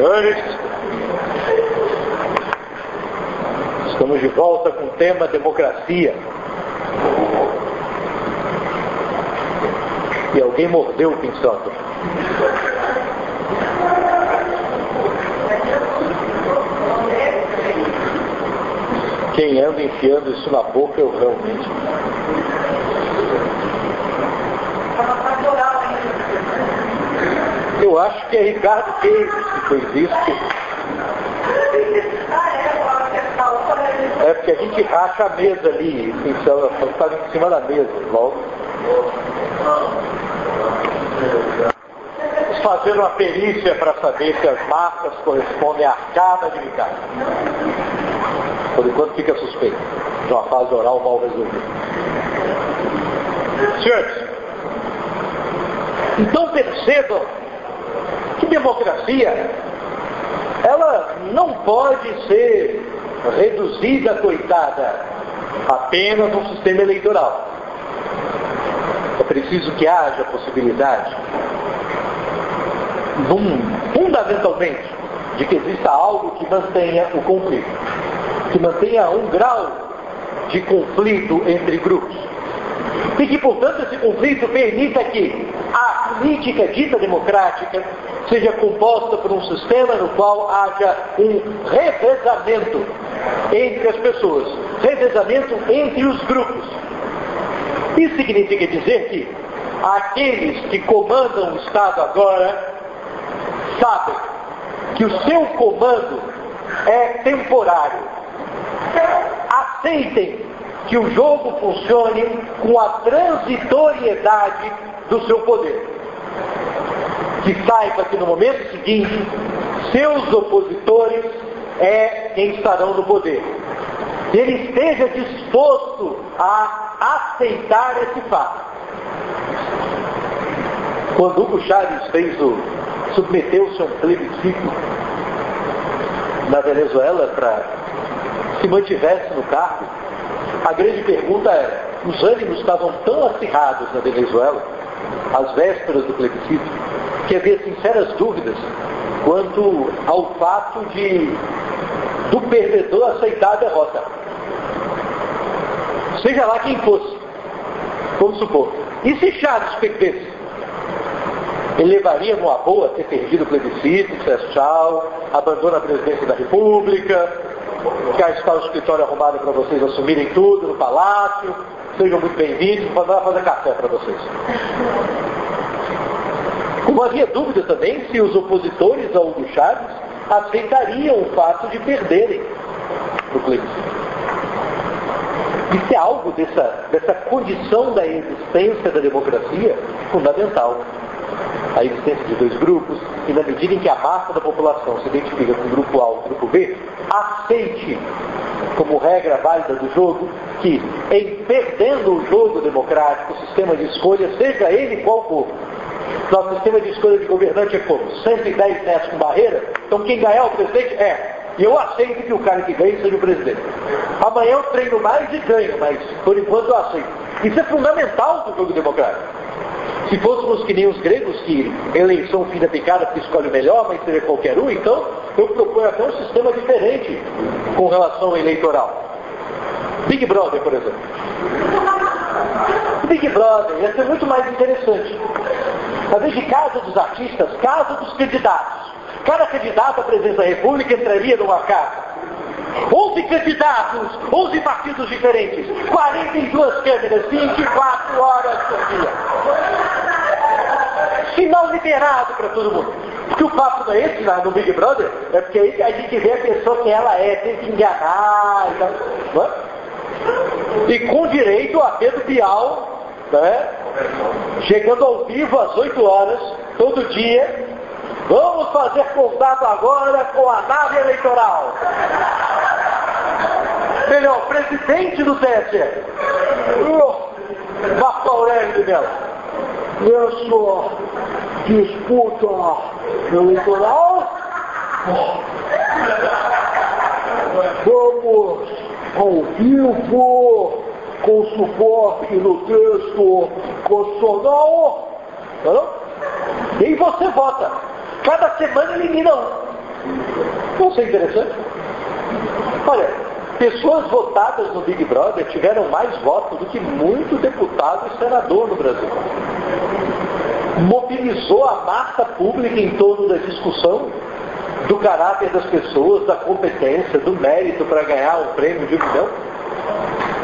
Senhores, estamos de volta com o tema democracia. E alguém mordeu o pinçoto. Quem anda enfiando isso na boca eu realmente. Eu acho que é Ricardo que fez isso. É porque a gente racha a mesa ali, estava em cima da mesa, logo. Fazer uma perícia para saber se as marcas correspondem à arcada de Ricardo. Por enquanto fica suspeito de uma fase oral mal resolvida. Senhores, então percebam democracia, ela não pode ser reduzida, coitada, apenas um sistema eleitoral. É preciso que haja possibilidade, fundamentalmente, de que exista algo que mantenha o conflito, que mantenha um grau de conflito entre grupos. E que, portanto, esse conflito permita que a política dita democrática seja composta por um sistema no qual haja um revezamento entre as pessoas, revezamento entre os grupos. Isso significa dizer que aqueles que comandam o Estado agora sabem que o seu comando é temporário. Aceitem que o jogo funcione com a transitoriedade do seu poder. Que saiba que no momento seguinte, seus opositores é quem estarão no poder. Ele esteja disposto a aceitar esse fato. Quando Hugo Chávez fez o, submeteu-se a um plebiscito na Venezuela para se mantivesse no cargo, a grande pergunta é, os ânimos estavam tão acirrados na Venezuela, às vésperas do plebiscito, que havia sinceras dúvidas quanto ao fato de do perdedor aceitar a derrota. Seja lá quem fosse. Vamos supor. E se Chaves perdesse? Ele levaria numa boa ter perdido o plebiscito, tchau, abandona a presidência da República, cá está o escritório arrumado para vocês assumirem tudo no palácio, sejam muito bem-vindos, vou mandar fazer café para vocês. Como havia dúvida também se os opositores ao Hugo Chaves aceitariam o fato de perderem no plebiscito. Isso é algo dessa, dessa condição da existência da democracia fundamental. A existência de dois grupos, e na medida em que a massa da população se identifica com o grupo A ou o grupo B, aceite como regra válida do jogo que, em perdendo o jogo democrático, o sistema de escolha, seja ele qual for, nosso sistema de escolha de governante é como? 110 metros com barreira? Então quem ganhar o presidente é. E eu aceito que o cara que ganhe seja o presidente. Amanhã eu treino mais e ganho, mas por enquanto eu aceito. Isso é fundamental do jogo democrático. Se fôssemos que nem os gregos, que eleição fim da picada porque escolhe o melhor, mas seria qualquer um, então eu proponho até um sistema diferente com relação ao eleitoral. Big Brother, por exemplo. Big Brother ia ser muito mais interessante. Talvez de casa dos artistas, casa dos candidatos. Cada candidato à presidência da República entraria numa casa. 11 candidatos, 11 partidos diferentes, 42 câmeras, 24 horas por dia. Sinal liberado para todo mundo. Porque o papo não é esse lá no Big Brother, é porque aí a gente vê a pessoa que ela é, tem que enganar e tal. E com direito a Pedro Bial, né? Chegando ao vivo às 8 horas, todo dia, vamos fazer contato agora com a nave eleitoral. Melhor, presidente do TSE. Marco Aurélio de Mello. Nessa disputa eleitoral, vamos ao vivo com suporte no texto constitucional. Não? E você vota. Cada semana elimina um. Não sei interessante. Olha, pessoas votadas no Big Brother tiveram mais votos do que muito deputado e senador no Brasil. Mobilizou a massa pública em torno da discussão do caráter das pessoas, da competência, do mérito para ganhar um prêmio de um milhão.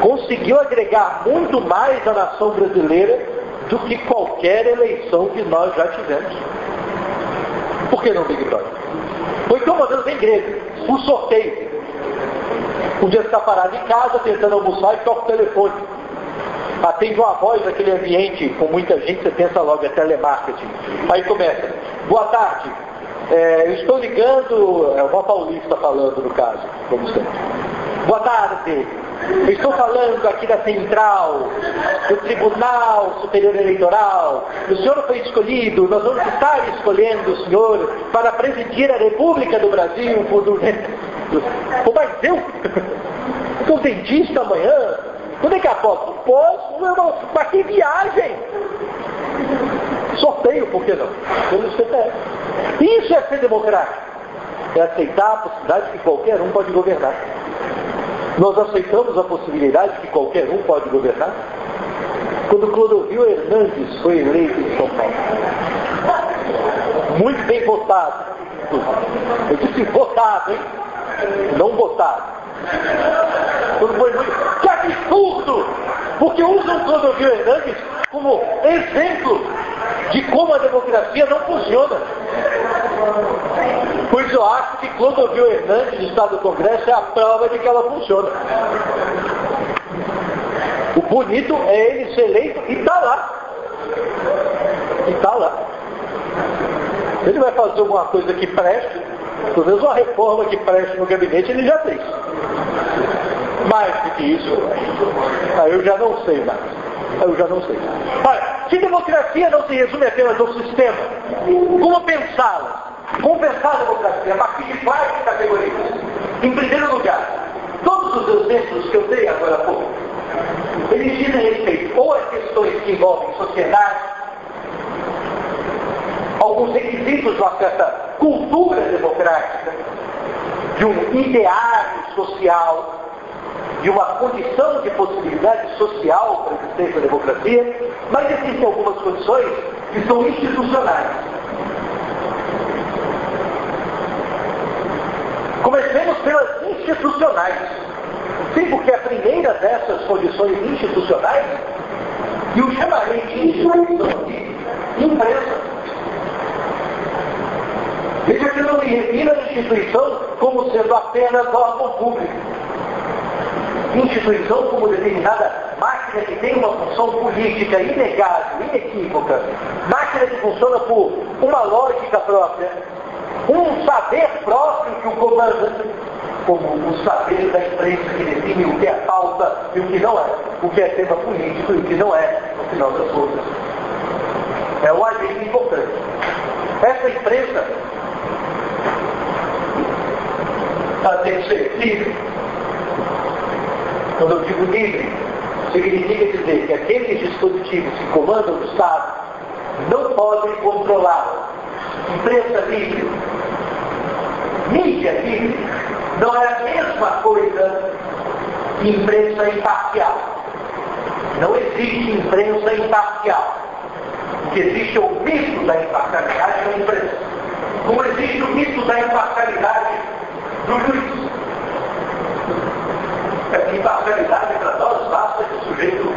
Conseguiu agregar muito mais à nação brasileira do que qualquer eleição que nós já tivemos. Por que não Big Brother? Foi uma vez em igreja, um sorteio. Um dia você está parado em casa, tentando almoçar e toca o telefone. Atende uma voz naquele ambiente com muita gente, você pensa logo, é telemarketing. Aí começa, boa tarde, é, eu estou ligando, é uma paulista falando no caso, como sempre. Boa tarde, estou falando aqui da central, do Tribunal Superior Eleitoral. O senhor foi escolhido, nós vamos estar escolhendo o senhor para presidir a República do Brasil por Pô, mas eu? Estou dentista amanhã? Quando é que aposto? Posso, meu irmão, mas que viagem! Sorteio, por que não? Pelo CPF. Isso é ser democrático. É aceitar a possibilidade que qualquer um pode governar. Nós aceitamos a possibilidade que qualquer um pode governar? Quando Clodovil Hernandes foi eleito em São Paulo. Muito bem votado. Eu disse votado, hein? Não votado. Foi muito... Que absurdo! Porque usam Clodovil Hernandes como exemplo de como a democracia não funciona. Pois eu acho que Clodovil Hernandes, do Estado do Congresso, é a prova de que ela funciona. O bonito é ele ser eleito e está lá. E está lá. Ele vai fazer alguma coisa que preste, pelo menos uma reforma que preste no gabinete ele já fez. Mais do que isso, aí eu já não sei mais. Eu já não sei. Olha, se democracia não se resume apenas ao sistema, como pensá-la? Como pensar a democracia? A partir de quais categorias? Em primeiro lugar, todos os exemplos que eu dei agora há pouco, eles dizem respeito ou a questões que envolvem sociedade, alguns requisitos de uma certa cultura democrática, de um ideário social, de uma condição de possibilidade social para a existência da democracia, mas existem algumas condições que são institucionais. Comecemos pelas institucionais. Sim, porque a primeira dessas condições institucionais, e o chamarei de instituição aqui, imprensa. Veja que não me refiro à instituição como sendo apenas órgão público instituição como determinada máquina que tem uma função política inegável, inequívoca, máquina que funciona por uma lógica própria, um saber próprio que o comanda, como o saber da imprensa que define o que é pauta e o que não é, o que é tema político e o que não é, no final das contas. É um agente importante. Essa imprensa está livre, quando eu digo livre, significa dizer que aqueles dispositivos que comandam o Estado não podem controlar. Imprensa livre, mídia livre, não é a mesma coisa que imprensa imparcial. Não existe imprensa imparcial. O que existe é o mito da imparcialidade da imprensa. Como existe o mito da imparcialidade do juiz. Imparcialidade para nós basta que o sujeito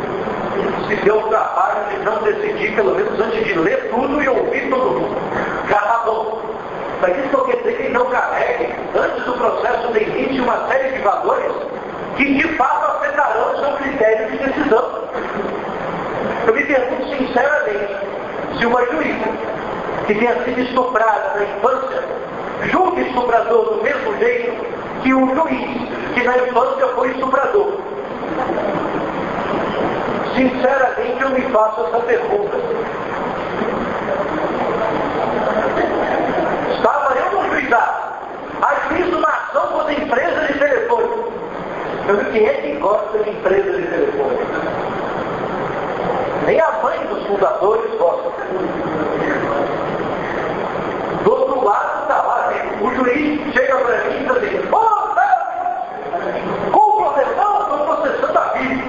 se dê o trabalho de não decidir, pelo menos antes de ler tudo e ouvir todo mundo. Já está bom. Mas isso não quer dizer que ele não carregue, antes do processo de limite, uma série de valores que de fato afetarão o seu critério de decisão. Eu me pergunto sinceramente se uma juíza que tenha sido estuprada na infância julga estuprador do mesmo jeito que o juiz que na infância foi estuprador. Sinceramente, eu me faço essa pergunta. Estava eu no juizado. Aí fiz uma ação contra empresa de telefone. Eu disse, quem é que gosta de empresa de telefone? Nem a mãe dos fundadores gosta. juiz chega para mim e diz assim, oh, como processão, estou processando a Bíblia.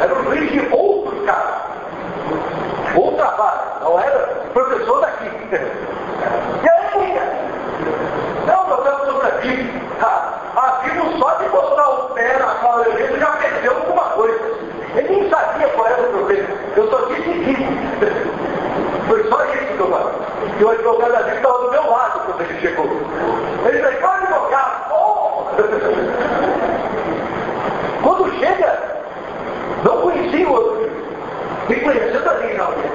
Era um juiz de outro caso, outra vara, não era professor daqui. E aí, não, nós estamos sobre a Bíblia. A Bíblia só de botar o pé na sala de já perdeu alguma coisa. Ele nem sabia qual era o problema. Eu só disse que. Foi só isso que eu falei. E o advogado da Bíblia chegou. Ele disse, qual advogado? Oh! quando chega, não conhecia o outro. Me conhecendo ali na audiência.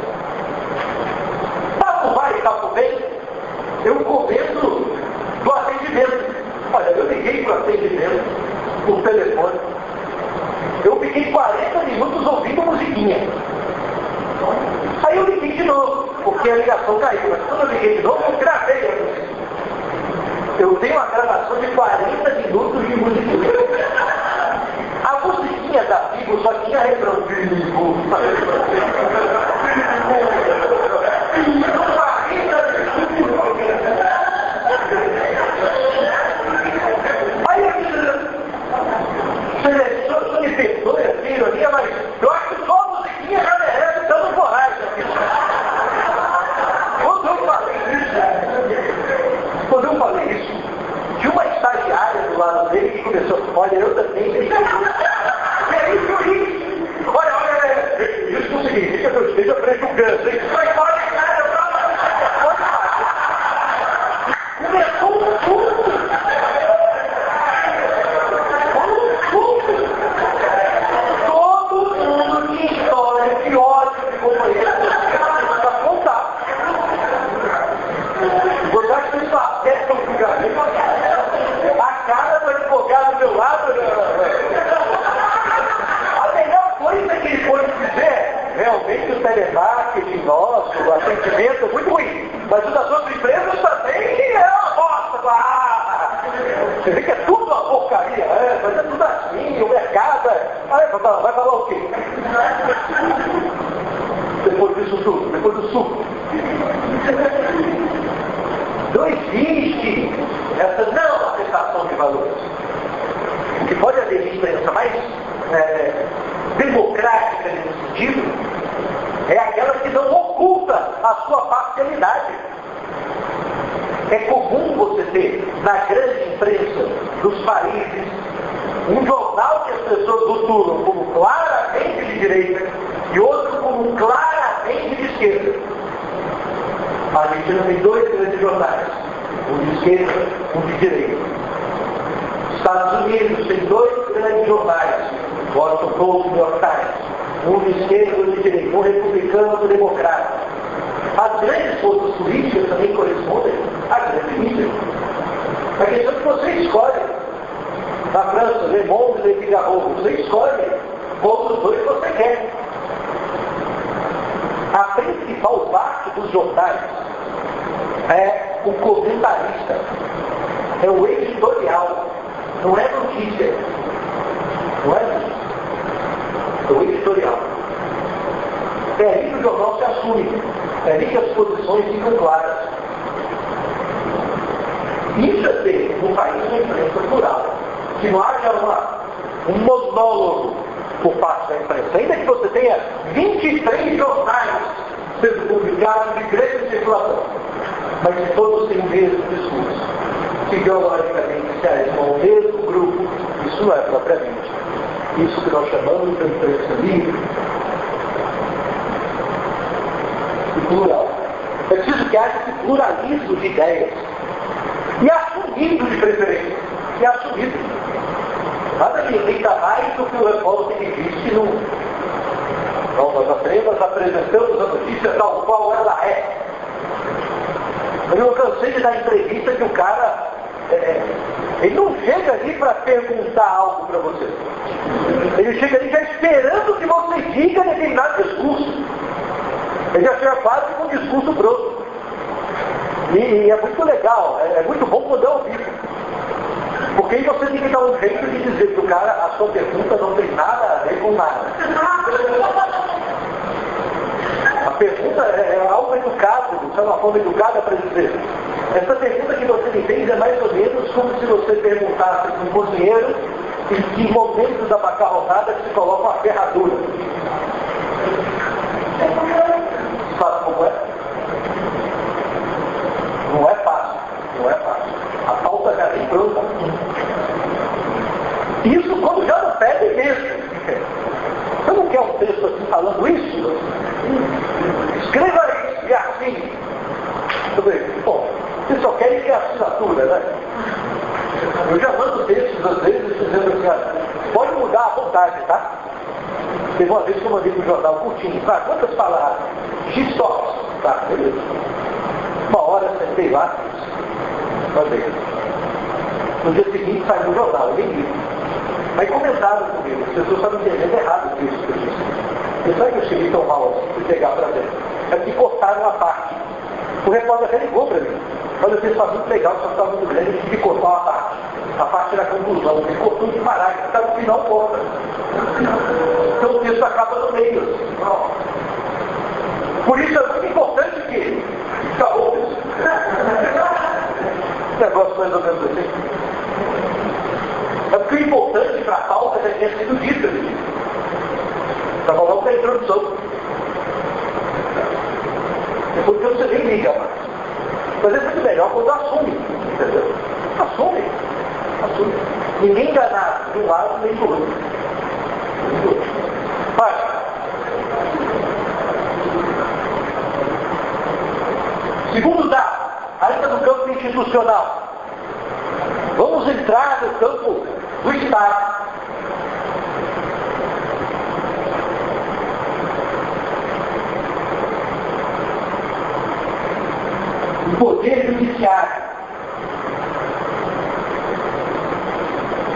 Papo vai, papo vem. Eu começo do atendimento. Olha, eu liguei para o atendimento por telefone. Eu fiquei 40 minutos ouvindo musiquinha. Aí eu liguei de novo, porque a ligação caiu. Mas quando eu liguei de novo, eu gravei. Eu tenho uma gravação de 40 minutos de música. A musiquinha da Figo só tinha refrão. Aí eu disse, senhor, me perdoe a ironia, mas eu acho que só a musiquinha já merece dando coragem. Quando eu falei isso, quando eu falei isso, tinha uma estagiária do lado dele que começou, olha, eu também sei que é isso que eu disse. Olha, olha, isso não significa que eu esteja prejudicando, hein? Mas olha, cara, Começou tudo. Todo mundo tinha história de ódio de companheiro para contar. Você acha que isso afeta o julgamento? A cara do advogado do meu lado. A melhor coisa que ele pode dizer, realmente o telemarketing nosso, o atendimento é muito ruim. Mas o das outras empresas também é uma bosta. Ah, você vê que é tudo uma porcaria, é, mas é tudo assim, o mercado é. Aí, vai falar o quê? Depois disso tudo, depois do suco. Não existe essa não aceitação de valores. Que pode haver de imprensa mais é, democrática nesse sentido é aquela que não oculta a sua parcialidade. É comum você ter na grande imprensa dos países um jornal que as pessoas rotulam como claramente de direita e outro como claramente. A Argentina tem dois grandes jornais, um de esquerda um de direita. Estados Unidos tem dois grandes jornais, Washington Post e New York Times, um de esquerda e um de direita, um republicano e outro democrata. As grandes forças políticas também correspondem à grande mídia. A questão é que você escolhe. Na França, Le Monde e Le Figaro, você escolhe qual dos dois você quer. A principal parte dos jornais é o comentarista, é o editorial, não é notícia. Não é notícia. É o editorial. É ali que o jornal se assume. É ali que as posições ficam claras. Isso é ter um país uma imprensa plural. Que não haja uma, um monólogo por parte da imprensa. Ainda que você tenha 23 jornais sendo publicados de grande circulação. Mas que todos têm o mesmo discurso. Que ideologicamente se ao mesmo grupo. Isso não é propriamente. Isso que nós chamamos de imprensa livre e plural. É preciso que haja esse pluralismo de ideias. E assumido de preferência. E assumido. Nada me irrita mais do que o repórter que disse no. Então, nós apenas apresentamos a notícia tal qual ela é. Eu cansei de dar entrevista que o cara. É, ele não chega ali para perguntar algo para você. Ele chega ali já esperando que você diga determinado discurso. Ele já chega quase com um discurso pronto. E, e, é muito legal, é, é muito bom é ao vivo. Porque aí você tem que dar um jeito de dizer que o cara, a sua pergunta não tem nada a ver com nada. A pergunta é, é algo educado, isso é uma forma educada para dizer. Essa pergunta que você me fez é mais ou menos como se você perguntasse para um cozinheiro em que momento da macarronada se coloca uma ferradura. Sabe como é? Não é fácil, não é fácil. A pauta já é vem. Texto aqui falando isso? Escreva isso, e assim. Eu falei, bom, vocês só querem que a assinatura, né? Eu já mando textos às vezes dizendo assim, pode mudar à vontade, tá? Teve uma vez que eu mandei para o jornal curtinho, tá? Quantas palavras? X-Tops. Tá, beleza. Uma hora sentei lá, mandei. No dia seguinte saiu no jornal, nem li. Aí comentaram comigo, as pessoas estavam entendendo errado o que eu disse. Eu sabe que eu cheguei tão mal fui pegar para ver. É que cortaram uma parte. O repórter até ligou para mim. Olha, texto está muito legal, só está muito grande, a gente cortar uma parte. A parte era a conclusão, ficou tudo de parágrafo, está no final corta. Então o texto acaba no meio. Por isso é muito importante que acabou isso. Negócio mais ou menos assim. É o importante para a pauta é ter sido dito. Estava logo na introdução. Depois que você nem liga mais. Mas é muito melhor quando assume. Entendeu? Assume. Assume. Ninguém enganado de um lado nem do outro. Mas, Segundo dado, ainda no campo institucional. Vamos entrar no campo do Estado. O poder judiciário.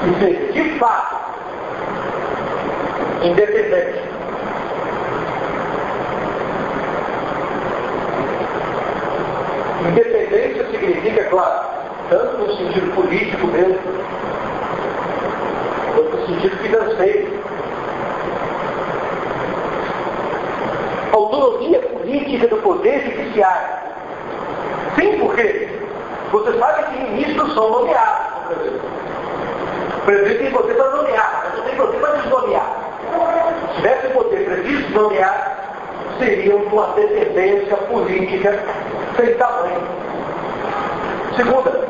Que seja, de fato, independente. Independência significa, claro, tanto no sentido político mesmo, quanto no sentido financeiro. Autonomia política do Poder Judiciário. Sim, porque você sabe que ministros são nomeados no. O presidente tem poder para nomear, mas não tem poder para desnomear. Se tivesse poder para desnomear, seria uma dependência política sem tamanho. Segunda,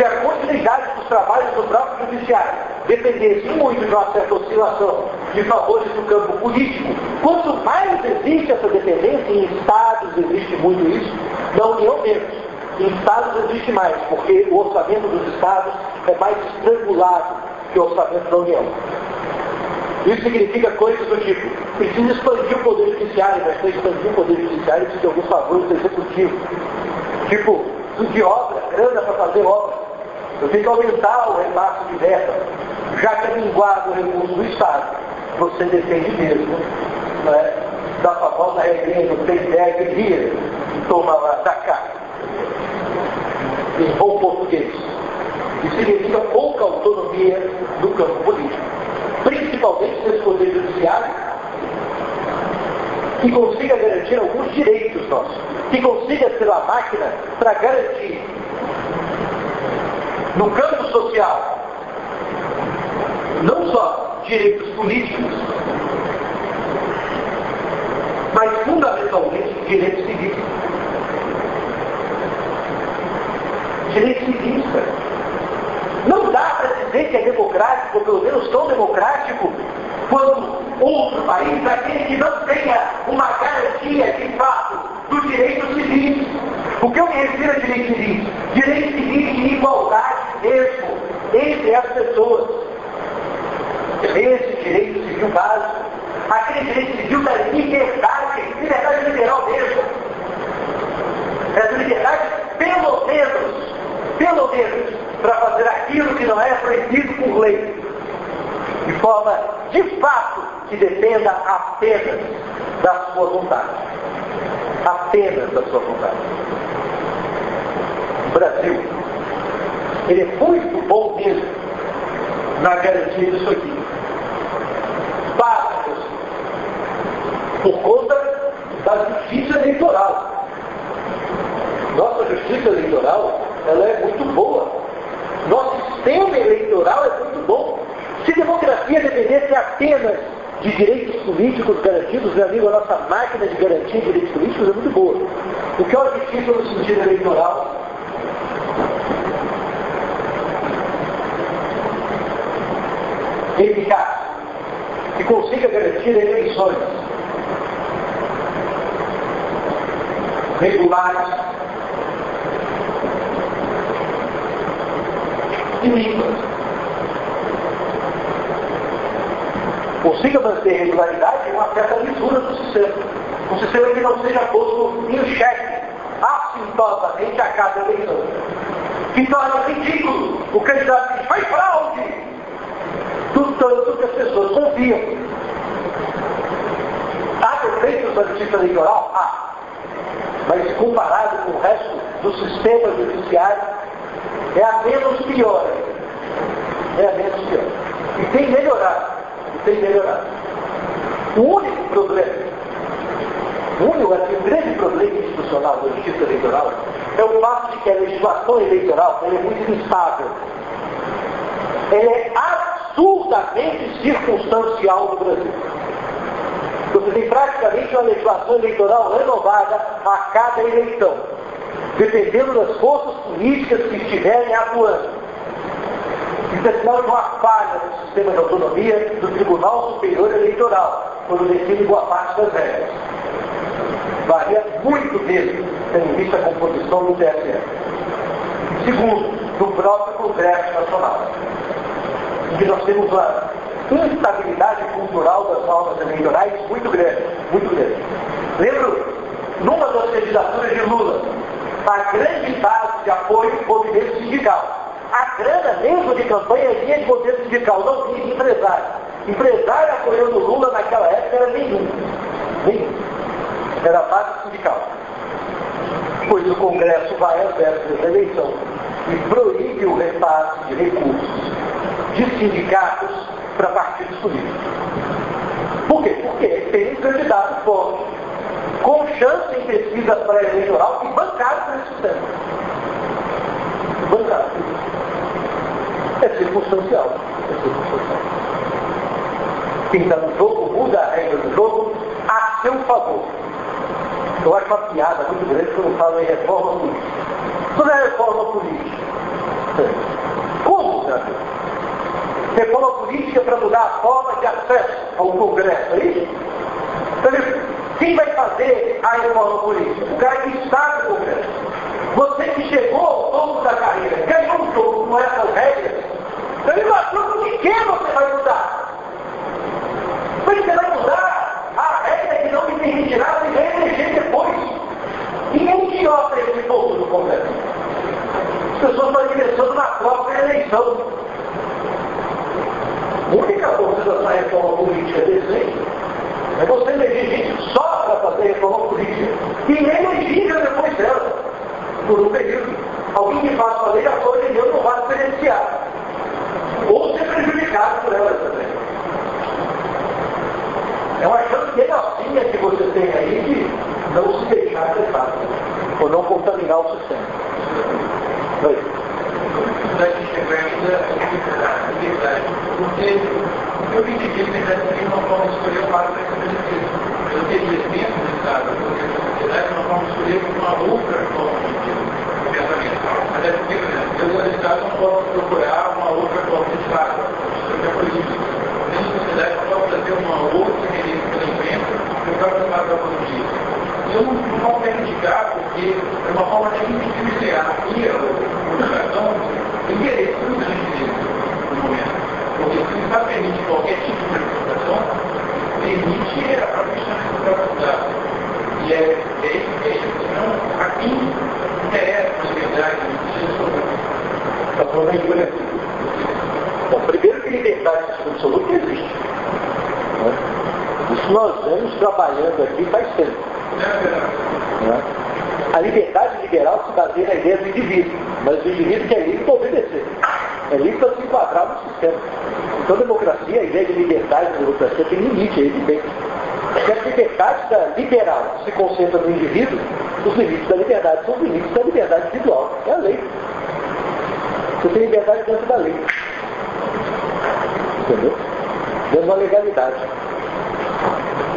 se a continuidade dos trabalhos do próprio judiciário dependesse muito de uma certa oscilação de favores do campo político, quanto mais existe essa dependência, em estados existe muito isso, na União menos. Em estados existe mais, porque o orçamento dos estados é mais estrangulado que o orçamento da União. Isso significa coisas do tipo, precisa expandir o poder judiciário, mas para expandir o poder judiciário precisa de alguns favores do executivo. Tipo, de obra, grana para fazer obra. Eu tenho que aumentar o repasse de verba. Já que é minguado o recurso do Estado, você depende mesmo né, da famosa regrinha do tem 10 dias toma lá da cá. Em bom português. Isso significa pouca autonomia no campo político. Principalmente nesse poder judiciário, que consiga garantir alguns direitos nossos, que consiga ser uma máquina para garantir no campo social não só direitos políticos, mas fundamentalmente direitos civis. Direitos civis, Não dá para dizer que é democrático, ou pelo menos tão democrático, quando outro país, aquele que não tenha uma garantia de fato do direito civil. O que eu me refiro a direito civil? Direito civil de igualdade mesmo entre as pessoas. Esse direito civil básico, aquele direito civil da liberdade, liberdade liberal mesmo. Essa liberdade, pelo menos, pelo menos, para fazer aquilo que não é proibido por lei de forma de fato que dependa apenas da sua vontade. Apenas da sua vontade. O Brasil, ele é muito bom mesmo na garantia disso aqui. Básicos, por conta da justiça eleitoral. Nossa justiça eleitoral, ela é muito boa. Nosso sistema eleitoral é muito bom. Se democracia dependesse apenas de direitos políticos garantidos, meu amigo, a nossa máquina de garantia de direitos políticos é muito boa. O que é uma justiça no sentido eleitoral? Eficaz. E consiga garantir eleições regulares e limpas. Consiga manter regularidade e uma certa lisura do sistema. Um sistema que não seja posto em xeque assintosamente a cada eleição. Que torna ridículo o candidato que faz fraude do tanto que as pessoas confiam. Há defeitos da justiça eleitoral? Há. Mas comparado com o resto do sistema judiciário, é a menos pior. É a menos pior. E tem melhorado. E tem melhorado. O único problema, o único, assim, o grande problema institucional da justiça eleitoral é o fato de que a legislação eleitoral é muito instável. É absurdamente circunstancial no Brasil. Você tem praticamente uma legislação eleitoral renovada a cada eleição, dependendo das forças políticas que estiverem atuando. Isso é sinal de uma falha no sistema de autonomia do Tribunal Superior Eleitoral, quando define boa parte das regras. Varia muito mesmo, tendo em vista a composição do TSE. Segundo, do próprio Congresso Nacional que nós temos uma instabilidade cultural das normas eleitorais muito grande, muito grande. Lembro, numa das candidaturas de Lula, a grande base de apoio do movimento sindical. A grana mesmo de campanha vinha de movimento sindical, não vinha de empresário. Empresário apoiando Lula naquela época era nenhum. Nenhum. Era base sindical. Pois o Congresso vai às vésperas da eleição e proíbe o repasse de recursos de sindicatos para partidos políticos. Por quê? Porque tem um candidato forte, com chance em pesquisa pré-eleitoral e bancado por esse sistema. Bancado. É circunstancial. É circunstancial. Quem está no jogo muda a regra do jogo a seu favor. Eu acho uma piada muito grande quando falo em reforma política. Tudo é reforma política. Como, senador? reforma política para mudar a forma de acesso ao Congresso, é isso? Então, quem vai fazer a reforma política? O cara que está no Congresso. Você que chegou ao topo da carreira, ganhou um com essas regras, então me mostrou por que você vai mudar. Você vai mudar a regra que não me permitirá se reeleger depois. Ninguém tirou esse povo do Congresso. As pessoas estão ingressando na própria eleição da reforma política decente é você eleger gente só para fazer reforma política e elegível depois dela, por um período. Alguém que faça a lei, a sua eleger não vai beneficiar. Ou ser prejudicado por ela também. É uma chance menorzinha que você tem aí de não se deixar levar, ou não contaminar o sistema. Oi liberdade. Porque eu entendi que a liberdade seria uma forma de escolher o lado da estabelecer. Eu teria dentro do Estado, da sociedade, uma forma de escolher uma outra forma de pensamento. Até porque, por exemplo, eu do Estado não posso procurar uma outra forma de Estado, de política. Dentro da sociedade eu posso fazer uma outra medida de imprensa que eu quero tomar da autonomia. Eu não, não posso reivindicar porque é uma forma de individualizar a minha educação interesse do grande no momento. Está permite qualquer tipo de manifestação, permite a própria faculdade. E é, é evidente que não, a quem interessa a liberdade de Está falando em né? Bom, primeiro que liberdade absoluta existe. Né? Isso nós vemos trabalhando aqui faz tempo. É verdade. Né? A liberdade liberal se baseia na ideia do indivíduo, mas o indivíduo que é livre para obedecer. É livre para se enquadrar no sistema. Então, democracia, a ideia de liberdade da democracia tem limite, é evidente. Se a liberdade da liberal se concentra no indivíduo, os limites da liberdade são os limites da liberdade individual. É a lei. Você tem liberdade dentro da lei. Entendeu? Dentro da legalidade.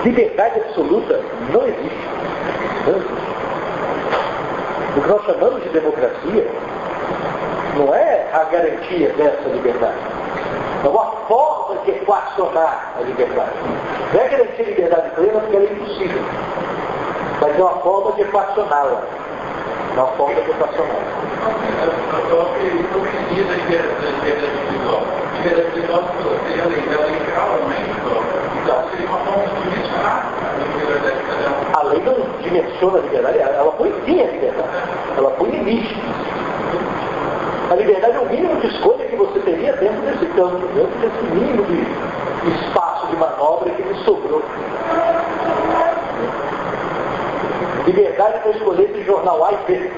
Liberdade absoluta não existe. Não existe. O que nós chamamos de democracia não é a garantia dessa liberdade. É uma forma de equacionar a liberdade. Não é garantir liberdade plena porque ela é impossível. Mas é uma forma de equacioná-la. Uma forma de equacioná-la. Liberdade individual seria legal, não é individual. Então seria uma forma de a. A lei não dimensiona a liberdade, ela põe fim à liberdade. Ela põe limite. A liberdade é o mínimo de escolha que você teria dentro desse campo, dentro desse mínimo de espaço de manobra que lhe sobrou. Liberdade para escolher entre jornal A e B.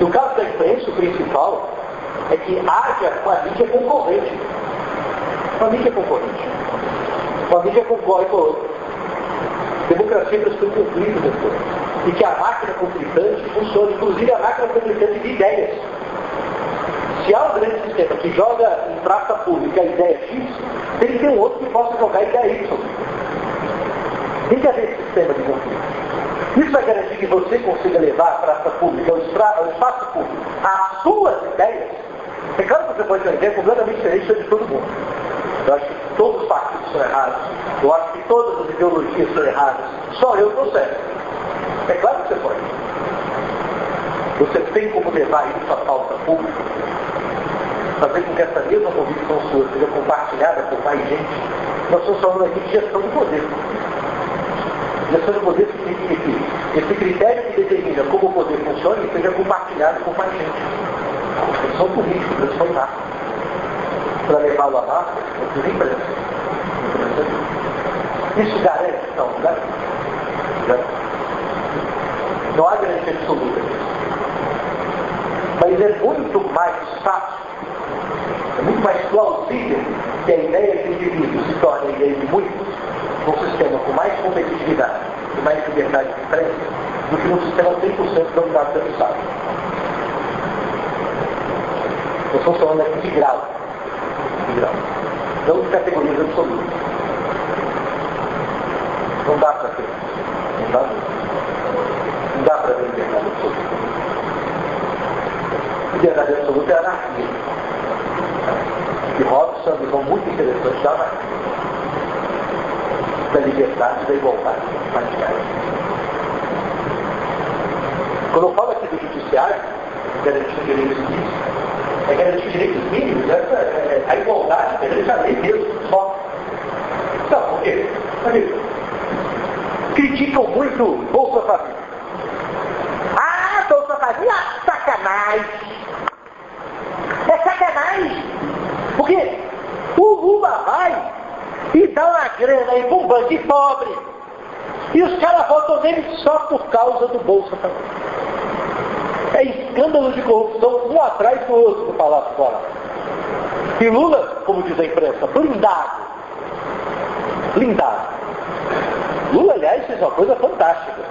No caso da imprensa, o principal é que haja uma mídia concorrente. Uma mídia concorrente. Uma mídia concorre com a outra. Democracia pressupõe conflito depois. E que a máquina conflitante funcione, inclusive a máquina conflitante de ideias. Se há um grande sistema que joga em praça pública a ideia X, tem que ter um outro que possa jogar a ideia Y. Tem que haver esse sistema de conflito. Isso vai garantir que você consiga levar a praça pública, o espaço público, as suas ideias. É claro que você pode ter uma ideia completamente diferente de todo mundo. Eu acho que todos os partidos são errados. Eu acho que todas as ideologias são erradas. Só eu estou certo. É claro que você pode. Você tem como levar isso à pauta pública fazer com que essa mesma convicção sua seja compartilhada por mais gente, nós estamos falando aqui de gestão do poder. Gestão do poder significa que esse critério que determina como o poder funciona seja compartilhado por mais gente. Eles são políticos, eles são massa. Para levá-lo à massa, é por imprensa. Isso garante? Não, não garante. Não há garantia absoluta. Mas é muito mais fácil é muito mais plausível que a ideia de indivíduo se torne a ideia de muitos num sistema com mais competitividade e mais liberdade de imprensa do que num sistema 100% dominado pelo Estado. Nós estamos falando aqui de grau. De. Não de categorias absolutas. Não dá para ter. Não dá, não dá para ter liberdade absoluta. Liberdade absoluta é anarquia de Robson, uma visão muito interessante da da liberdade da igualdade materiais. Quando eu falo aqui do judiciário, garantir direitos é garantir direitos mínimos, essa, é, a igualdade a lei mesmo, só. Sabe por quê? Criticam muito Bolsa Família. Ah, Bolsa Família, sacanagem! É sacanagem! Porque o Lula vai e dá uma grana aí para um bando de pobre. E os caras votam nele só por causa do Bolsa Família. É escândalo de corrupção um atrás do outro no Palácio Fora. E Lula, como diz a imprensa, blindado. Blindado. Lula, aliás, fez uma coisa fantástica.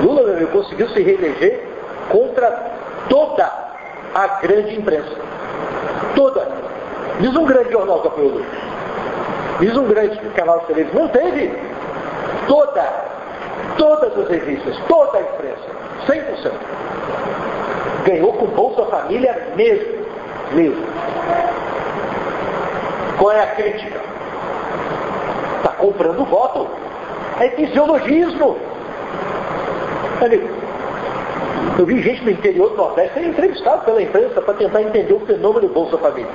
Lula meu, conseguiu se reeleger contra toda a grande imprensa toda. Diz um grande jornal que apoiou Lula. Diz um grande canal de televisão. Não teve. Toda. Todas as revistas, toda a imprensa. 100%. Ganhou com Bolsa Família mesmo. Mesmo. Qual é a crítica? Está comprando voto. É fisiologismo. Amigo, eu vi gente no interior do Nordeste ser entrevistado pela imprensa para tentar entender o fenômeno Bolsa Família.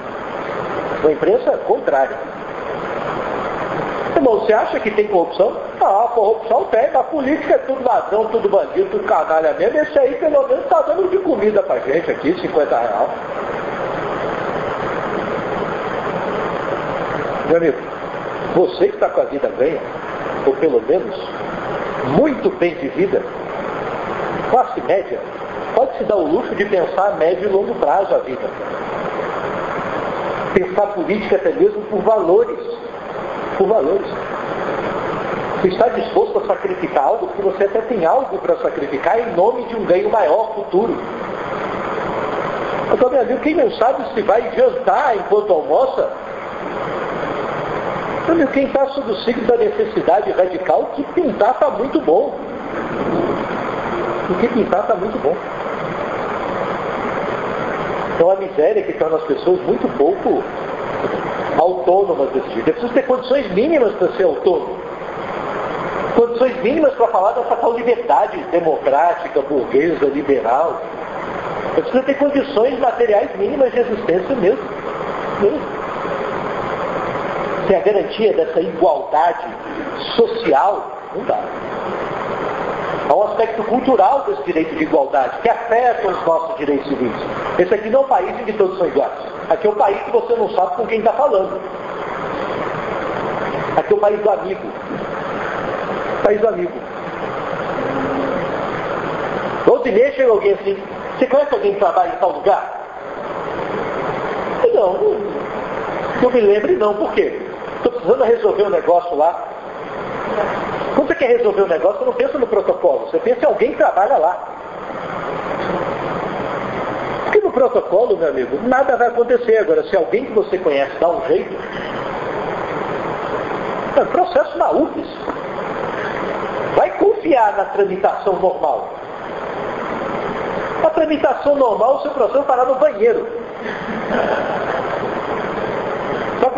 Uma imprensa contrária. Irmão, você acha que tem corrupção? Ah, corrupção tem, a política é tudo ladrão, tudo bandido, tudo canalha mesmo. Esse aí pelo menos está dando de comida pra gente aqui, 50 reais. Meu amigo, você que está com a vida ganha, ou pelo menos muito bem de vida, classe média pode se dar o luxo de pensar a médio e longo prazo a vida. Pensar política até mesmo por valores. Por valores. Você está disposto a sacrificar algo porque você até tem algo para sacrificar em nome de um ganho maior futuro. Então, meu amigo, quem não sabe se vai jantar enquanto almoça, meu, quem está sob o signo da necessidade radical, que pintar está muito bom. O que pintar está muito bom. Então a miséria que torna as pessoas muito pouco autônomas desse jeito. É preciso ter condições mínimas para ser autônomo. Condições mínimas para falar dessa tal liberdade democrática, burguesa, liberal. É preciso ter condições materiais mínimas de existência mesmo. mesmo. Sem a garantia dessa igualdade social, não dá. Há um aspecto cultural desse direito de igualdade, que afeta os nossos direitos civis. Esse aqui não é um país em que todos são iguais. Aqui é um país que você não sabe com quem está falando. Aqui é o país do amigo. País amigo. Volta e chega alguém assim, você conhece alguém que trabalha em tal lugar? Não, não. Eu me lembre não, por quê? Estou precisando resolver um negócio lá. Quando você quer resolver um negócio, você não pensa no protocolo, você pensa em alguém que trabalha lá. Porque no protocolo, meu amigo, nada vai acontecer. Agora, se alguém que você conhece dá um jeito, é um processo na UFES. Vai confiar na tramitação normal. A tramitação normal, o seu processo parar no banheiro.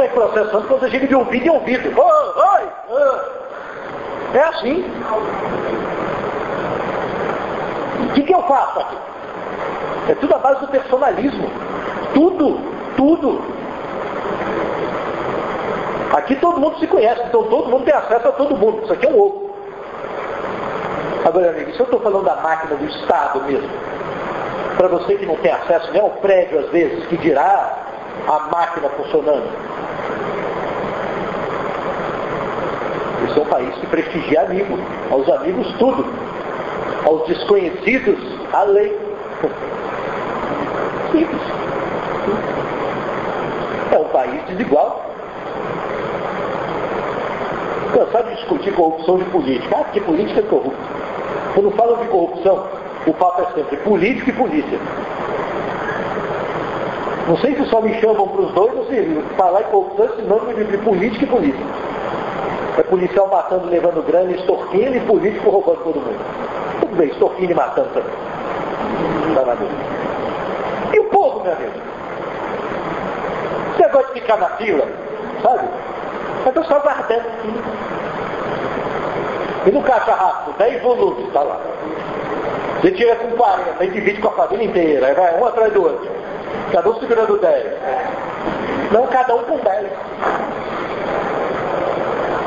É que processo quando você chega de ouvido em ouvido? Oi, oi. É assim. O que, que eu faço aqui? É tudo a base do personalismo. Tudo, tudo. Aqui todo mundo se conhece, então todo mundo tem acesso a todo mundo. Isso aqui é um ovo. Agora, amigo, se eu estou falando da máquina do Estado mesmo, para você que não tem acesso nem ao prédio às vezes, que dirá a máquina funcionando. Esse é um país que prestigia amigo, aos amigos tudo, aos desconhecidos a lei. Simples. É um país desigual. Cansado de discutir corrupção de política. Ah, porque política é corrupta. Quando falam de corrupção, o papo é sempre política e polícia. Não sei se só me chamam para os dois ou se falar em corrupção é sinônimo de política e polícia. É policial matando, levando grana, extorquindo e político roubando todo mundo. Tudo bem, extorquindo e matando também. Tá e o povo, meu amigo? Você gosta de ficar na fila, sabe? Mas só guardando. E no caixa rápido, 10 volumes, tá lá. Você tira com 40 e divide com a família inteira, aí vai um atrás do outro. Cada um segurando 10. Não, cada um com 10.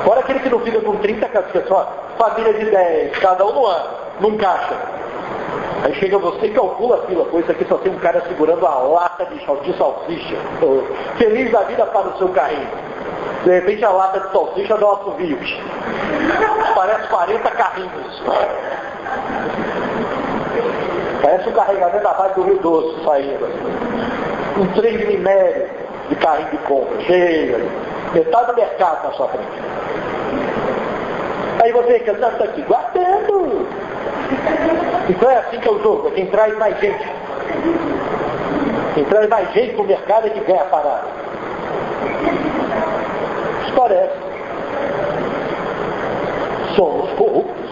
Fora aquele que não fica com 30 caixas, só família de 10, cada um numa, num caixa. Aí chega você e calcula a fila, pois aqui só tem um cara segurando a lata de salsicha. Feliz da vida para o seu carrinho. De repente a lata de salsicha dá um assovio. Parece 40 carrinhos. Parece um carregamento da parte do Rio Doce saindo. Um trem de minério de carrinho de compra, cheio. Metade do mercado na sua frente. Aí você fica, não, está aqui guardando. Então é assim que é o jogo, é quem traz mais gente. Quem traz mais gente para o mercado é que ganha a parada. É essa. Somos corruptos.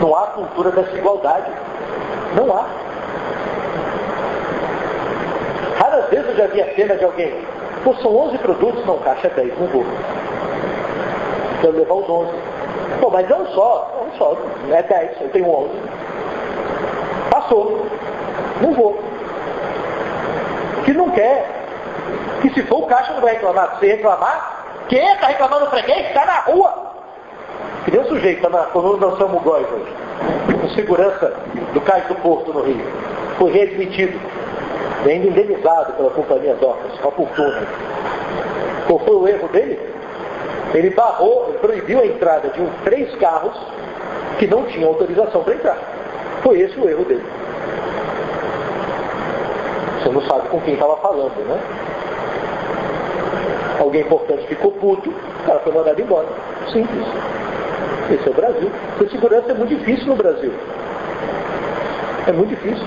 Não há cultura dessa igualdade. Não há. Raras vezes eu já vi a cena de alguém. Pô, são 11 produtos, não, caixa é 10, não vou. Quero levar os 11. Pô, mas não só, não só, não é 10, eu tenho 11. Passou. Não vou. Que não quer. Que se for o caixa não vai reclamar. Se reclamar, quem está reclamando freguês está na rua. Que nem o sujeito está na coluna do Samu Góis hoje. Com segurança do cais do Porto no Rio. Foi readmitido. E ainda indenizado pela companhia Docas. Uma fortuna. Qual foi o erro dele? Ele barrou, proibiu a entrada de uns três carros que não tinham autorização para entrar. Foi esse o erro dele. Você não sabe com quem estava falando, né? Alguém importante ficou puto, o cara foi mandado embora. Simples. Esse é o Brasil. A segurança é muito difícil no Brasil. É muito difícil.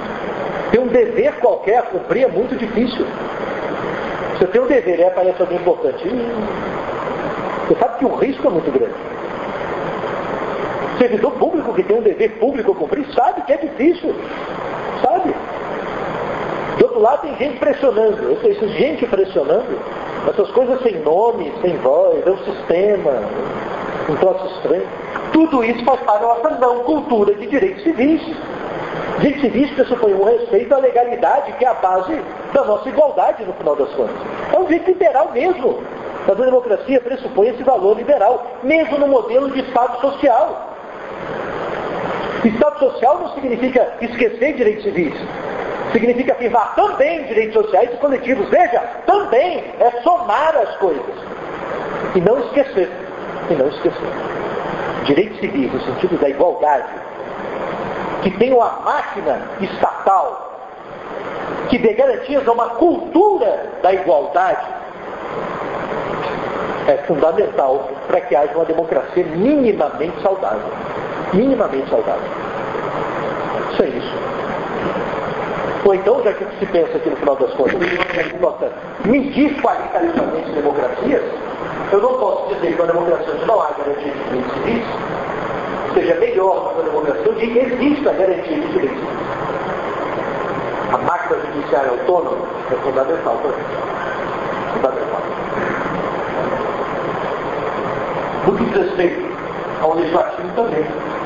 Ter um dever qualquer a cumprir é muito difícil. Você tem um dever e aparece alguém importante. Você sabe que o risco é muito grande. Servidor público que tem um dever público a cumprir sabe que é difícil. Sabe? Do outro lado tem gente pressionando. Essa gente pressionando Essas coisas sem nome, sem voz, é um sistema, um troço estranho. Tudo isso faz parte da nossa não cultura de direitos civis. Direitos civis pressupõe um respeito à legalidade, que é a base da nossa igualdade, no final das contas. É um direito liberal mesmo. A democracia pressupõe esse valor liberal, mesmo no modelo de Estado social. Estado social não significa esquecer direitos civis. Significa afirmar também direitos sociais e coletivos. Veja, também é somar as coisas. E não esquecer. E não esquecer. Direitos civis, no sentido da igualdade, que tem uma máquina estatal que dê garantias a uma cultura da igualdade, é fundamental para que haja uma democracia minimamente saudável. Minimamente saudável. É isso. Ou então, já que se pensa que no final das contas, medir qualitativamente democracias, eu não posso dizer que uma democracia onde não há garantia de direitos civis seja melhor do que uma democracia onde exista garantia de direitos civis. A máquina judiciária autônoma é fundamental para isso. Fundamental. No que diz respeito ao legislativo também.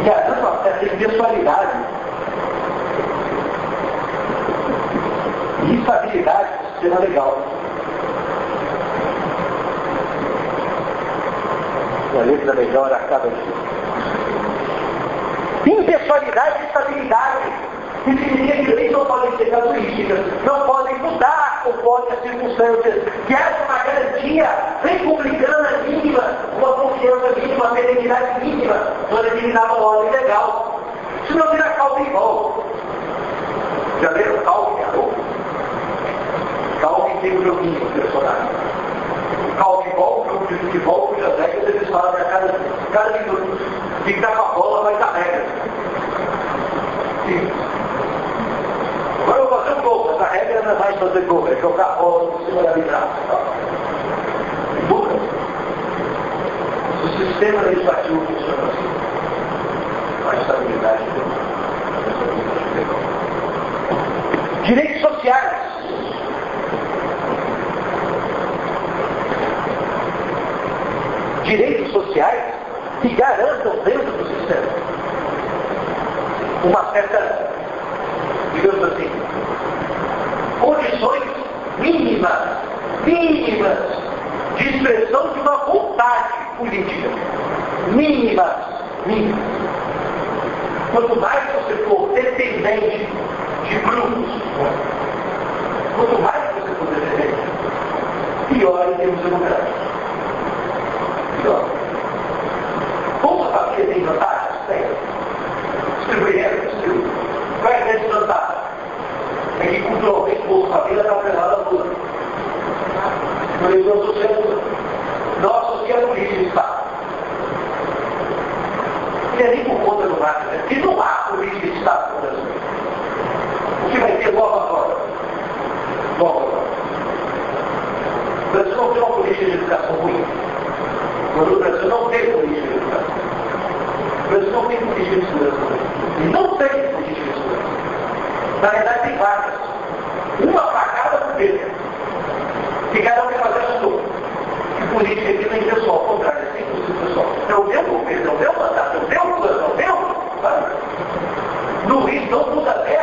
E garanta uma certa impessoalidade e estabilidade do sistema legal. A letra legal era cada Impessoalidade e estabilidade significa que leis não podem ser casuísticas, não podem mudar conforme as circunstâncias, que haja uma garantia republicana mínima, uma confiança mínima, uma serenidade mínima, uma determinada ordem legal. Se não vira Calvin Ball. Já viram Calvin, alô? Calvin tem um joguinho de personagem. Calvin Ball, jogo de futebol, cujas regras eles falam a cada, cada minuto. Quem dá com a bola vai dar regra. Sim. Agora eu vou fazer um é mais fazer gol, é jogar bola por cima da vidraça. Muda. O sistema legislativo funciona assim. A estabilidade Direitos sociais. Direitos sociais que garantam dentro do sistema uma certa, digamos assim, condições mínimas, mínimas de expressão de uma vontade política. Mínimas, mínimas. Quanto mais você for dependente de grupos, quanto mais você for dependente, pior em termos democráticos. Pior. Como a família tem vantagens? Tem. Distribuir renda, distribui. Qual é a grande vantagem? É que culturalmente Bolsa Família à luz. Por isso nós não associa a política de Estado. E é nem por conta do marketing, né? porque não há política de Estado no Brasil. O que vai ter nova forma? Nova forma. O Brasil não tem uma política de educação ruim. Quando o Brasil não tem política de educação. O Brasil não tem política de segurança. E não tem política de segurança. Na verdade, tem várias. Uma para cada governo. Que cada um quer fazer a sua. Que política aqui tem pessoal, ao contrário, é 100% pessoal. É o meu governo, é o meu mandato, é o meu plano, é o meu. No Rio não muda até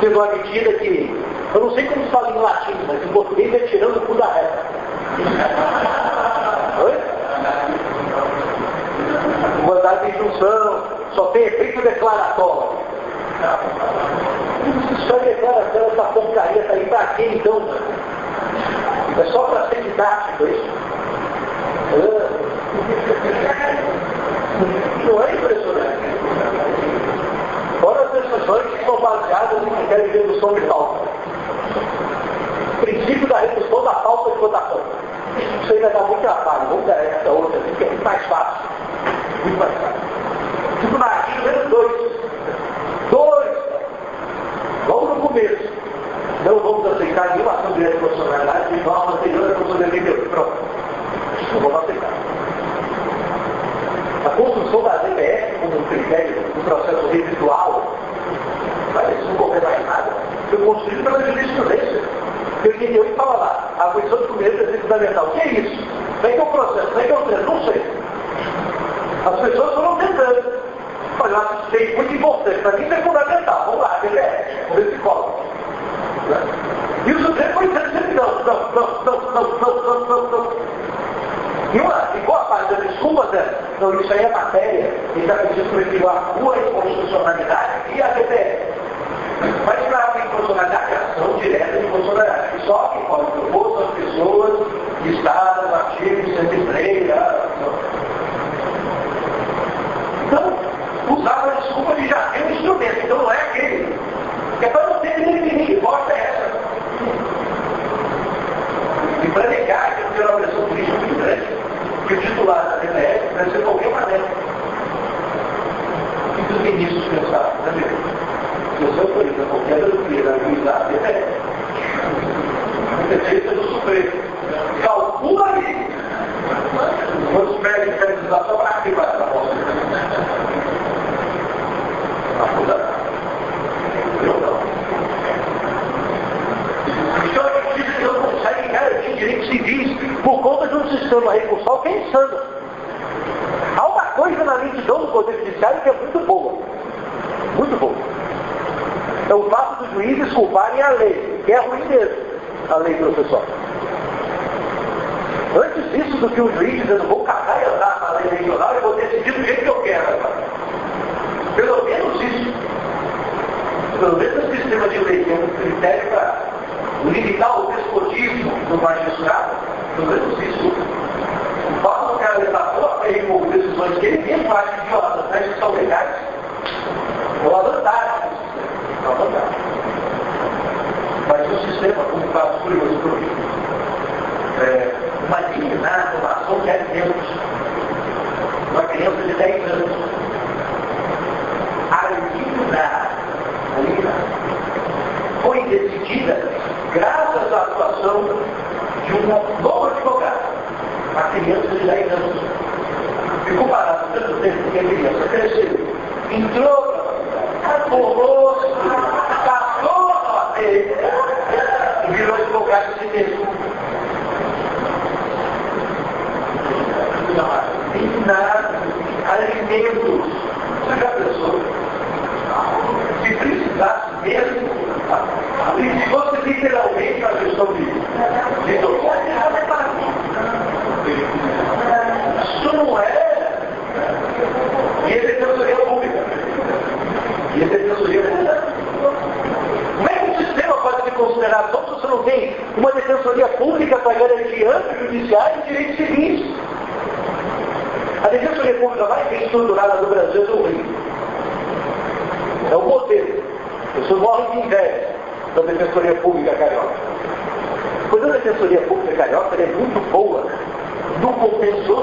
tendo a medida que, eu não sei como se fala em latim, mas em português é tirando o cu da reta. Oi? Mandado de injunção, só tem efeito declaratório. Só declaração, essa porcaria tá aí pra quê então? É só para ser didático isso. Não é impressionante? Fora as que baseadas em critério de redução de falta. O princípio da redução da falta de votação. Isso aí vai dar muito trabalho. Vamos dar essa outra aqui, que é muito mais fácil. Muito mais fácil. Tipo na artigo número 2. 2. Vamos no começo. Não vamos aceitar nenhuma ação de responsabilidade de norma anterior à Constituição de 88. Pronto. Não vamos aceitar. A construção da DPF como um critério do processo residual, não correr mais nada, foi construído pela jurisprudência. Porque 88 fala lá, a condição de primeiro é fundamental. O que é isso? É que é o processo? É que é o treino? Não sei. As pessoas foram tentando. Olha, eu acho isso muito importante. Para mim é fundamental. Vamos lá, DPF, vamos ver se cola. E o Supremo foi dizendo sempre não, não, não, não, não, não, não, não. E uma, e boa parte das desculpas é, não, isso aí é matéria, ele está pedindo para equilibrar a pura inconstitucionalidade e a DPF. Mas para a inconstitucionalidade, a ação direta de que só que pode propor são as pessoas que estão no artigo 103, Então, usava a desculpa de já ter um instrumento, então não é aquele. Que é para não ter que definir, que bosta é essa? E para negar que não tem uma pressão política muito grande, que o titular da DPF deve ser qualquer maneira. O que os ministros pensaram? Né, Se você autoriza qualquer doutrina a juizar a DPF, a defesa do Supremo, calcula ali quantos pedem fiscalização para ativar essa bolsa. Eu não. Então a justiça não consegue garantir direitos civis por conta de um sistema recursal que é insano. Há uma coisa na lentidão do Poder Judiciário que é muito boa. Muito boa. É o fato dos juízes culparem a lei, que é ruim mesmo, a lei processual. Antes disso do que o juiz dizendo, vou cagar e andar lei eleitoral e vou decidir do jeito que eu quero agora. Pelo menos isso. Pelo menos o sistema de lei tem um critério para limitar o despotismo do magistrado, pelo menos isso. O fato do cara estar só com decisões que ele mesmo acha idiotas, mas que são legais, é uma vantagem. É uma vantagem. Um sistema, como o caso curioso para mim, é, uma disciplinar, uma ação de alimentos, uma criança de 10 anos, a eliminar, eliminar, foi decidida graças à atuação de um novo advogado, uma criança de 10 anos. Ficou parado tanto tempo que a criança cresceu, entrou, formou-se, passou a e virou advogado de si mesmo. é muito boa do professor.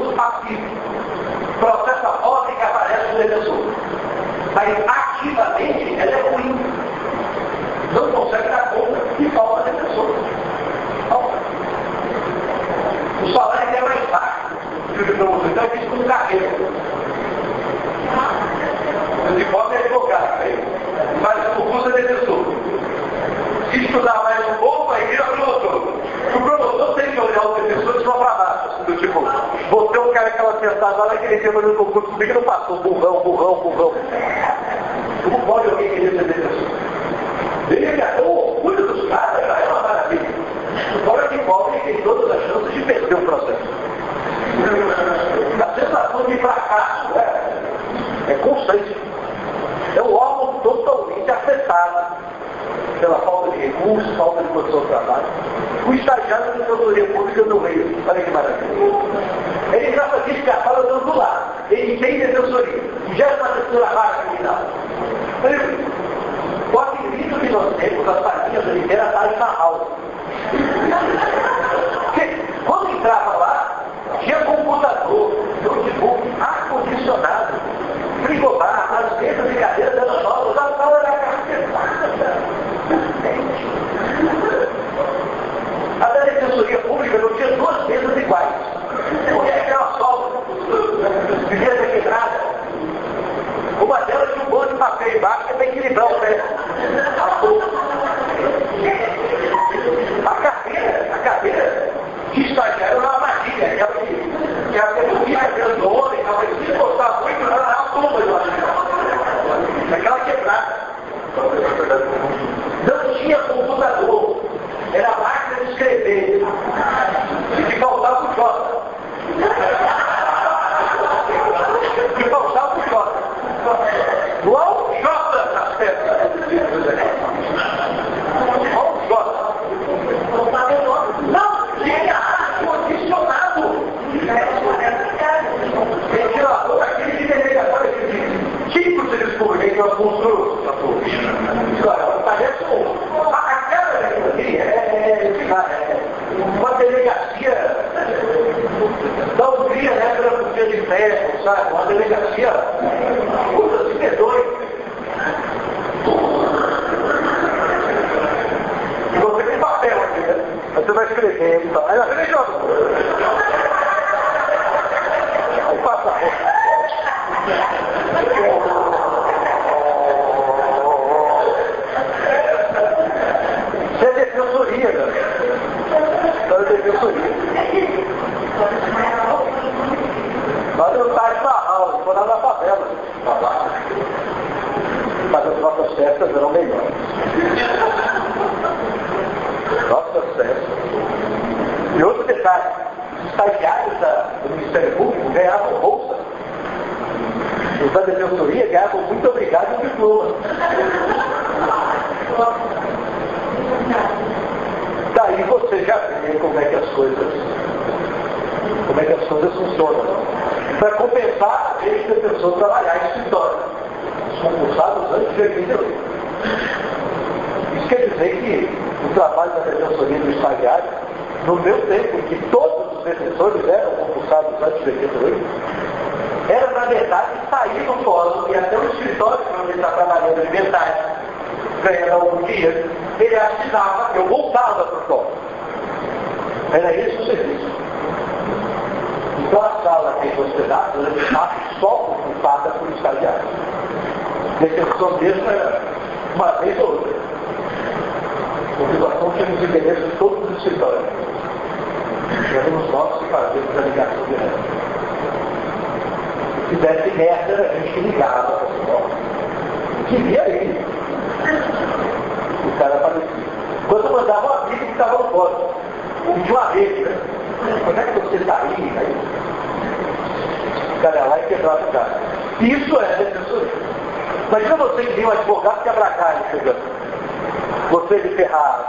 ابن تيمية السوري مجرد estruturar criminal. Por isso, pode vir que nós temos as partidas da literatura na aula. built Ismael, uma delegacia no meu tempo, que todos os defensores eram compulsados antidepressores, era na verdade sair do fórum e até o escritório onde ele está trabalhando de metade, ganhando algum dia, ele assinava, eu voltava para o fórum. Era isso o serviço. Então a sala que foi hospedada né, estava só ocupada por estagiários. Defensor mesmo era uma vez ou outra. Obrigação nos interessa todos os cidadãos. Devemos nós que fazemos a ligação direta. Se fizesse merda, a gente ligava para o. Queria ele. É o cara aparecia. Quando eu mandava uma amigo que estava no código, de uma rede, né? Como é que você está aí? Né? O cara lá e quebrava o cara. Isso é né, defensoria. Imagina você que tem um advogado quebrar a carne chegando. Você de Ferrari.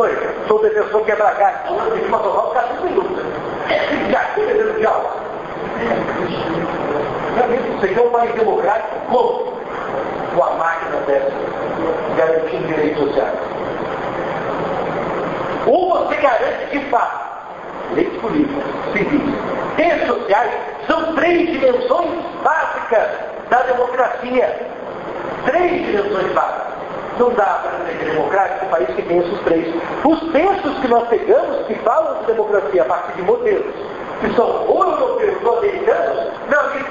Oi, sou defensor que é bragar tudo, de uma sovar o cachorro minutos. Cachorro é mundial. Isso aqui é um país democrático como com a máquina dessa, garantindo direitos sociais. Ou você garante de fato direitos políticos, civis, direitos sociais, são três dimensões básicas da democracia Três dimensões básicas. Não dá para ser democrático um país que tem esses três. Os textos que nós pegamos que falam de democracia a partir de modelos, que são ou europeus ou americanos, não, eles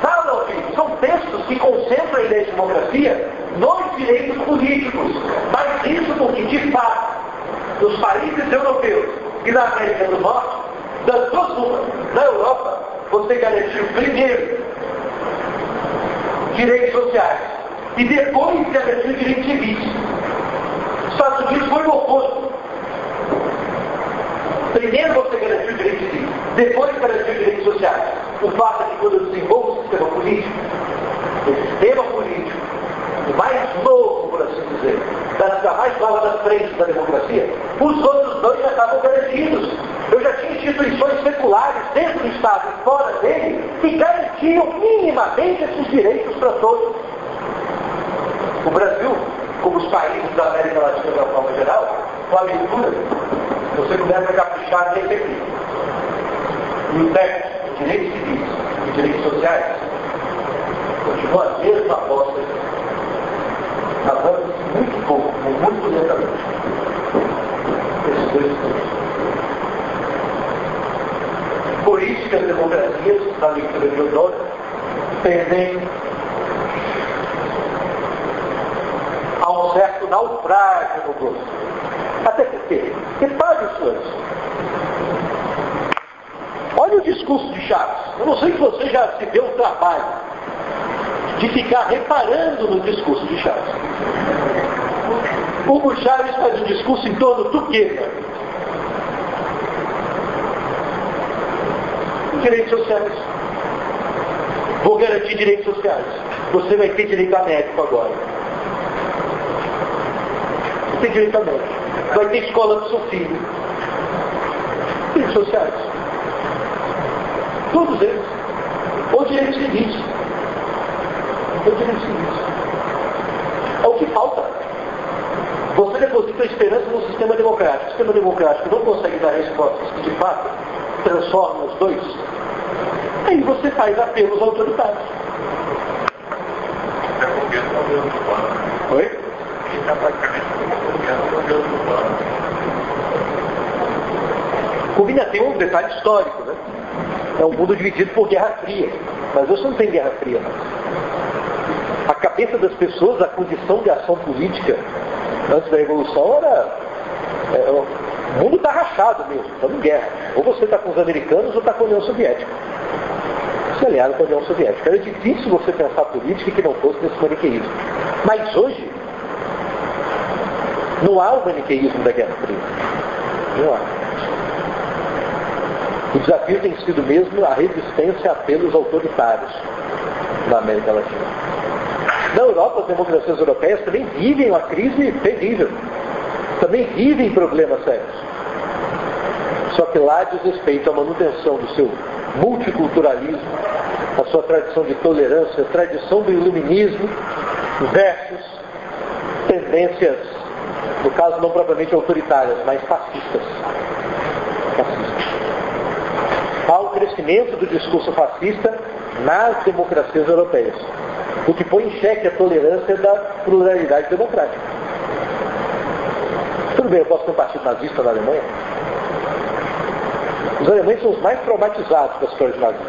falam de, são textos que concentram a ideia de democracia nos direitos políticos. Mas isso porque, de fato, nos países europeus e na América do Norte, das duas na Europa, você garantiu primeiro direitos sociais e depois garantiu direitos civis. Os Estados Unidos foi o oposto. Primeiro você garantiu direitos civis, depois garantiu direitos sociais. O fato é que quando eu desenvolvo o sistema político, o sistema político, o mais novo, por assim dizer, da, mais nova das frentes da democracia, os outros dois já estavam garantidos. Eu já tinha instituições seculares dentro do Estado e fora dele que garantiam minimamente esses direitos para todos. O Brasil, como os países da América Latina de forma geral, com a leitura, você começa a caprichar nesse aqui. E o texto, direitos civis e direitos sociais, continua a mesma aposta avança muito pouco, muito lentamente. Esses dois pontos. Por isso que as democracias, na leitura de Odoro, tendem a naufrágio no gosto. Até porque, repare isso antes. Olha o discurso de Chaves. Eu não sei se você já se deu o trabalho de ficar reparando no discurso de Chaves. Hugo Chaves faz um discurso em torno do quê? Direitos sociais. Vou garantir direitos sociais. Você vai ter direito a médico agora. Você tem direito a médico. Vai ter escola do seu filho. Direitos sociais. Todos eles. Ou direitos civis. Ou direitos civis. É o que falta. Você deposita a esperança no sistema democrático. O sistema democrático não consegue dar respostas que, de fato, transformam os dois. Aí você faz apelos autoritários. Oi? Está praticamente Cuba tem um detalhe histórico, né? É um mundo dividido por Guerra Fria. Mas hoje não tem Guerra Fria. A cabeça das pessoas, a condição de ação política antes da Revolução era. é, o mundo está rachado mesmo, estamos em guerra. Ou você está com os americanos ou está com a União Soviética. Se aliado com a União Soviética. Era difícil você pensar política que não fosse nesse maniqueísmo. Mas hoje, não há o maniqueísmo da Guerra Fria. Não há. O desafio tem sido mesmo a resistência a apelos autoritários na América Latina. Na Europa, as democracias europeias também vivem uma crise terrível. Também vivem problemas sérios. Só que lá diz respeito à manutenção do seu multiculturalismo, a sua tradição de tolerância, a tradição do iluminismo versus tendências, no caso não propriamente autoritárias, mas fascistas. fascistas. Há um crescimento do discurso fascista nas democracias europeias, o que põe em xeque a tolerância da pluralidade democrática. Tudo bem, eu posso ter um partido nazista na Alemanha? Os alemães são os mais traumatizados da história de nazismo.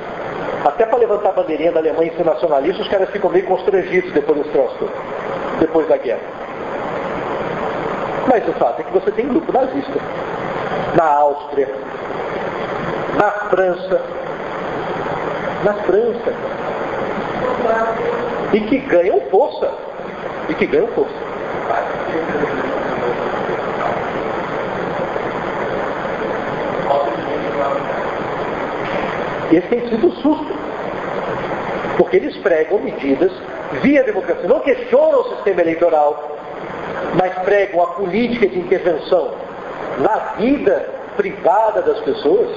Até para levantar a bandeirinha da Alemanha e ser nacionalista, os caras ficam meio constrangidos depois desse troço depois da guerra. Mas o fato é que você tem grupo nazista. Na Áustria, na França, na França. E que ganham força. E que ganham força. Esse tem sido o susto. Porque eles pregam medidas via democracia. Não questionam o sistema eleitoral, mas pregam a política de intervenção na vida privada das pessoas.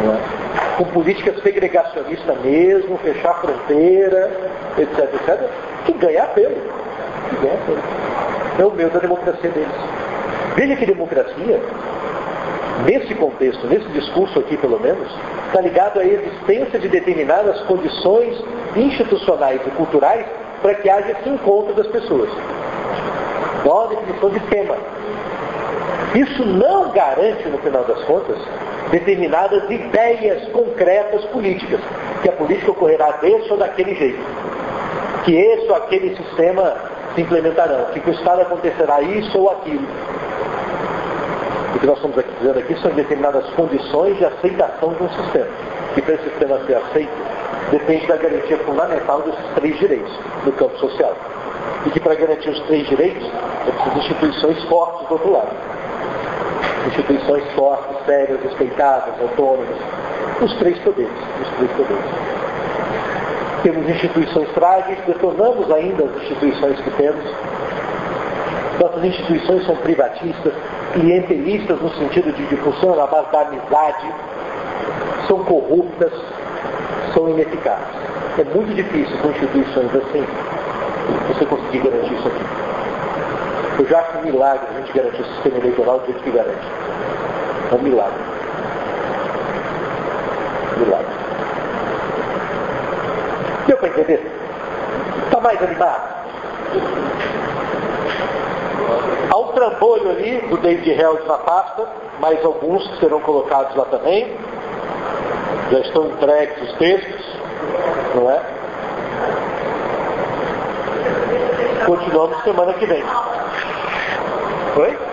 É? com políticas segregacionistas mesmo, fechar fronteira, etc, etc, que ganha apelo. Que ganha apelo. É o meu da democracia deles. Veja que democracia, nesse contexto, nesse discurso aqui pelo menos, está ligado à existência de determinadas condições institucionais e culturais para que haja esse encontro das pessoas. Dá definição de tema. Isso não garante, no final das contas, determinadas ideias concretas políticas, que a política ocorrerá desse ou daquele jeito, que esse ou aquele sistema se implementarão, que com o Estado acontecerá isso ou aquilo. O que nós estamos aqui dizendo aqui são determinadas condições de aceitação de um sistema, que para esse sistema ser aceito, depende da garantia fundamental desses três direitos no campo social. E que para garantir os três direitos, é preciso instituições fortes do outro lado instituições fortes, sérias, respeitadas, autônomas. Os três poderes. Os três poderes. Temos instituições frágeis, detonamos ainda as instituições que temos. Nossas instituições são privatistas, clientelistas no sentido de, funcionam na base da amizade, são corruptas, são ineficazes. É muito difícil com instituições assim você conseguir garantir isso aqui. Eu já acho um milagre a gente garantir o sistema eleitoral do jeito que garante. É um milagre. Milagre. Deu para entender? Está mais animado? Há um trambolho ali do David Hells na pasta, mais alguns que serão colocados lá também. Já estão entregues os textos, não é? Continuamos semana que vem. Oi?